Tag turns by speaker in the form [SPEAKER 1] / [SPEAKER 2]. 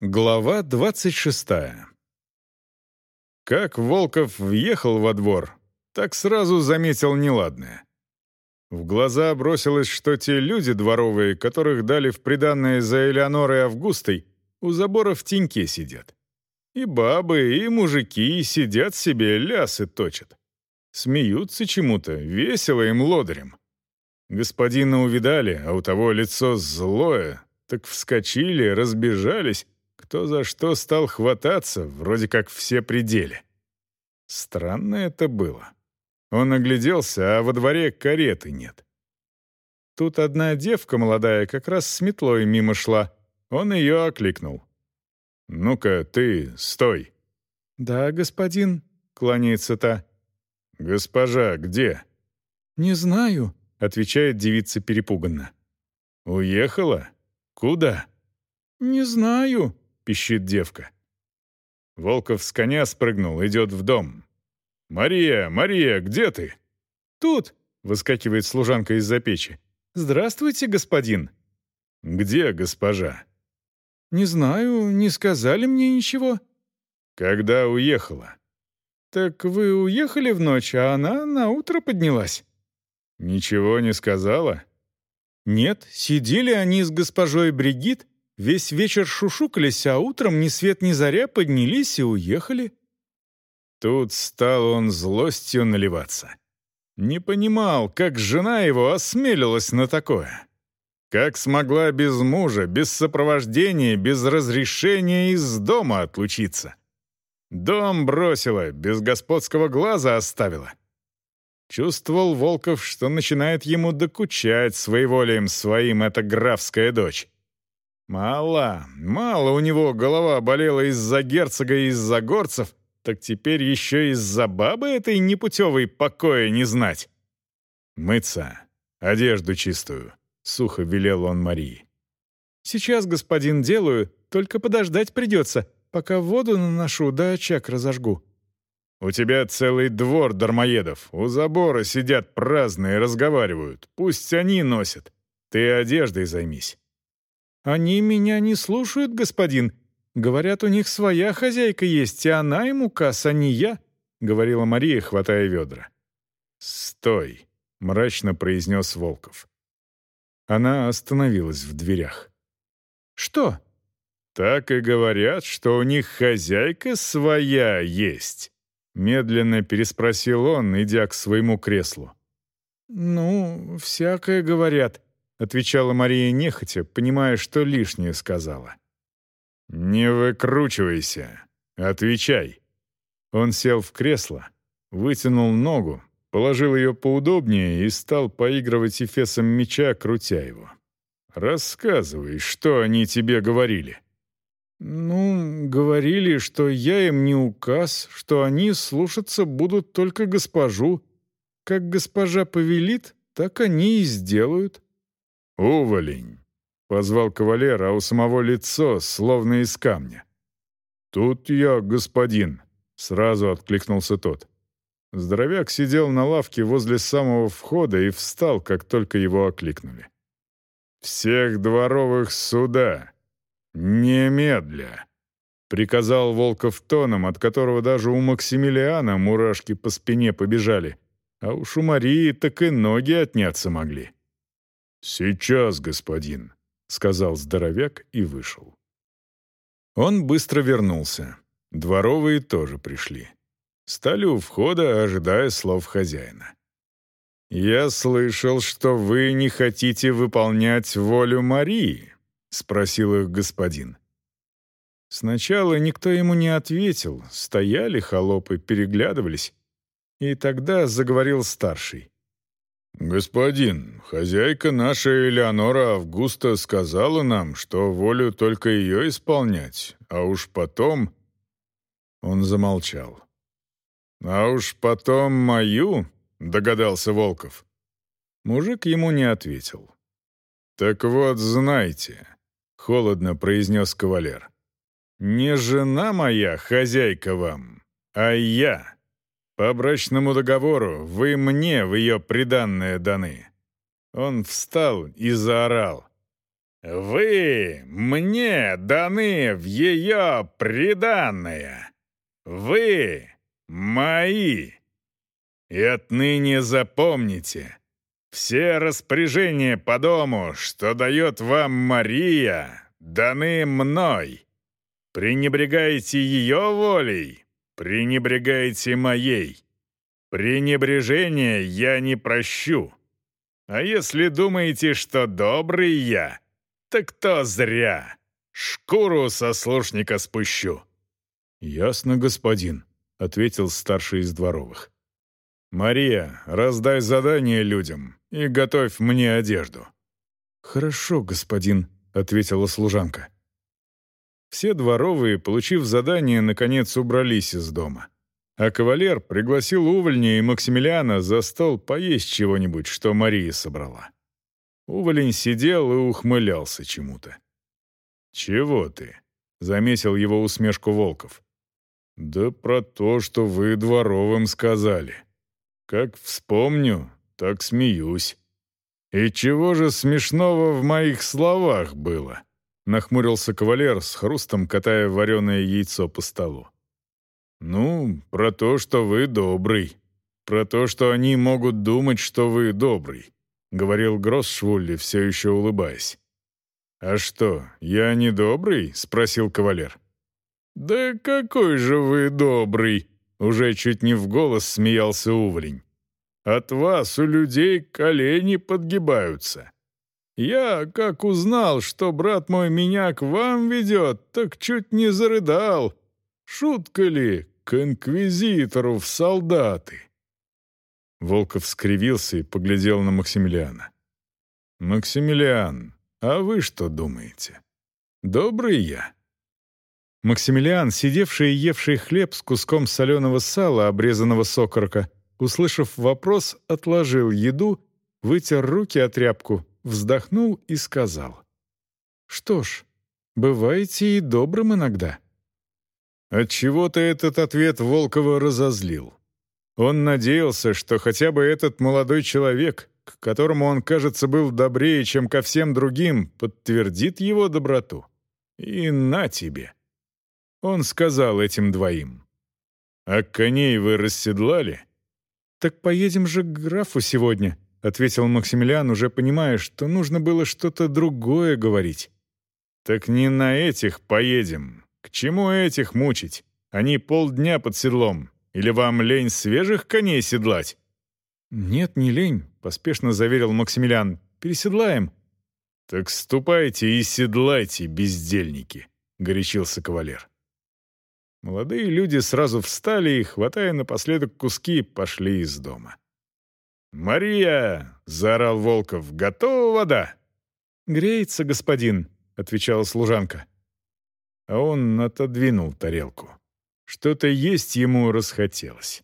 [SPEAKER 1] Глава двадцать шестая. Как Волков въехал во двор, так сразу заметил неладное. В глаза бросилось, что те люди дворовые, которых дали в приданное за Элеонорой Августой, у забора в теньке сидят. И бабы, и мужики сидят себе, лясы точат. Смеются чему-то, весело им лодырем. Господина увидали, а у того лицо злое, так вскочили, разбежались, кто за что стал хвататься, вроде как все пределе. Странно это было. Он огляделся, а во дворе кареты нет. Тут одна девка молодая как раз с метлой мимо шла. Он ее окликнул. «Ну-ка, ты, стой!» «Да, господин», — кланяется та. «Госпожа, где?» «Не знаю», — отвечает девица перепуганно. «Уехала? Куда?» «Не знаю», — пищит девка. Волков с коня спрыгнул, идет в дом. «Мария, Мария, где ты?» «Тут», — выскакивает служанка из-за печи. «Здравствуйте, господин».
[SPEAKER 2] «Где госпожа?»
[SPEAKER 1] «Не знаю, не сказали мне ничего».
[SPEAKER 2] «Когда уехала?»
[SPEAKER 1] «Так вы уехали в ночь, а она на утро поднялась».
[SPEAKER 2] «Ничего не сказала?»
[SPEAKER 1] «Нет, сидели они с госпожой Бригит, весь вечер шушукались, а утром ни свет ни заря поднялись и уехали».
[SPEAKER 2] Тут стал он злостью наливаться. Не понимал, как жена его осмелилась на такое. Как смогла без мужа, без сопровождения, без разрешения из дома отлучиться? Дом бросила, без господского глаза оставила. Чувствовал Волков, что начинает ему докучать своеволием своим эта графская дочь. Мало, мало у него голова болела из-за герцога и из-за горцев, так теперь еще из-за бабы этой непутевой покоя не знать. «Мыться, одежду чистую», — сухо велел он Марии.
[SPEAKER 1] «Сейчас, господин, делаю, только подождать придется, пока воду наношу да очаг разожгу».
[SPEAKER 2] «У тебя целый двор дармоедов. У забора сидят праздные, разговаривают. Пусть они носят. Ты одеждой займись».
[SPEAKER 1] «Они меня не слушают, господин. Говорят, у них своя хозяйка есть, и она им указ, а не я», — говорила Мария, хватая ведра.
[SPEAKER 2] «Стой», — мрачно произнес Волков. Она остановилась в дверях.
[SPEAKER 1] «Что?»
[SPEAKER 2] «Так и говорят, что у них хозяйка своя есть», — медленно переспросил он, идя к своему креслу.
[SPEAKER 1] «Ну, всякое говорят», — отвечала Мария нехотя, понимая, что лишнее сказала.
[SPEAKER 2] «Не выкручивайся. Отвечай». Он сел в кресло, вытянул ногу, положил ее поудобнее и стал поигрывать эфесом меча, крутя его. «Рассказывай, что они тебе говорили».
[SPEAKER 1] «Ну, говорили, что я им не указ, что они слушаться будут только госпожу. Как госпожа повелит, так они и сделают».
[SPEAKER 2] «Уволень!» — позвал кавалер, а у самого лицо словно из камня. «Тут я, господин», — сразу откликнулся тот. Здоровяк сидел на лавке возле самого входа и встал, как только его окликнули. «Всех дворовых сюда! Немедля!» — приказал Волков тоном, от которого даже у Максимилиана мурашки по спине побежали, а уж у Марии так и ноги отняться могли. «Сейчас, господин», — сказал здоровяк и вышел. Он быстро вернулся. Дворовые тоже пришли. Стали у входа, ожидая слов хозяина. «Я слышал, что вы не хотите выполнять волю Марии», — спросил их господин. Сначала никто ему не ответил, стояли холопы, переглядывались. И тогда заговорил старший. «Господин, хозяйка наша Элеонора Августа сказала нам, что волю только ее исполнять, а уж потом...» Он замолчал. «А уж потом мою?» — догадался Волков. Мужик ему не ответил. «Так вот, знайте», — холодно произнес кавалер. «Не жена моя хозяйка вам, а я. По брачному договору вы мне в ее приданное даны». Он встал и заорал.
[SPEAKER 1] Вы мне даны в ее приданное. Вы мои. И отныне запомните, все распоряжения по дому, что дает вам Мария, даны мной. Пренебрегаете ее волей, пренебрегаете моей. Пренебрежение я не прощу. А если думаете, что добрый я, так то зря. Шкуру сослушника спущу».
[SPEAKER 2] «Ясно, господин», — ответил старший из дворовых. «Мария, раздай задание людям и готовь мне одежду». «Хорошо, господин», — ответила служанка. Все дворовые, получив задание, наконец убрались из дома. А кавалер пригласил Увольня и Максимилиана за стол поесть чего-нибудь, что Мария собрала. Уволень сидел и ухмылялся чему-то. «Чего ты?» — заметил его усмешку Волков. «Да про то, что вы дворовым сказали. Как вспомню, так смеюсь. И чего же смешного в моих словах было?» Нахмурился кавалер с хрустом, катая вареное яйцо по столу. «Ну, про то, что вы добрый. Про то, что они могут думать, что вы добрый. — говорил Гроссшвулли, все еще улыбаясь. «А что, я не добрый?» — спросил кавалер. «Да какой же вы добрый!» — уже чуть не в голос смеялся Уволень. «От вас у людей колени подгибаются. Я, как узнал, что брат мой меня к вам ведет, так чуть не зарыдал. Шутка ли, к инквизитору в солдаты?» Волков скривился и поглядел на Максимилиана. «Максимилиан, а вы что думаете? Добрый я?» Максимилиан, сидевший и евший хлеб с куском соленого сала, обрезанного сокорока, услышав вопрос, отложил еду, вытер руки от тряпку, вздохнул и сказал. «Что ж, бываете и добрым иногда». Отчего-то этот ответ Волкова разозлил. Он надеялся, что хотя бы этот молодой человек, к которому он, кажется, был добрее, чем ко всем другим, подтвердит его доброту. И на тебе. Он сказал этим двоим. «А коней вы расседлали?» «Так поедем же к графу сегодня», — ответил Максимилиан, уже понимая, что нужно было что-то другое говорить. «Так не на этих поедем. К чему этих мучить? Они полдня под седлом, или вам лень свежих коней седлать?» «Нет, не лень», — поспешно заверил Максимилиан. «Переседлаем». «Так ступайте и седлайте, бездельники», — горячился кавалер. Молодые люди сразу встали и, хватая напоследок куски, пошли из дома. «Мария!» — заорал Волков. «Готова вода?» «Греется, господин», — отвечала служанка. А он отодвинул тарелку. Что-то есть ему расхотелось.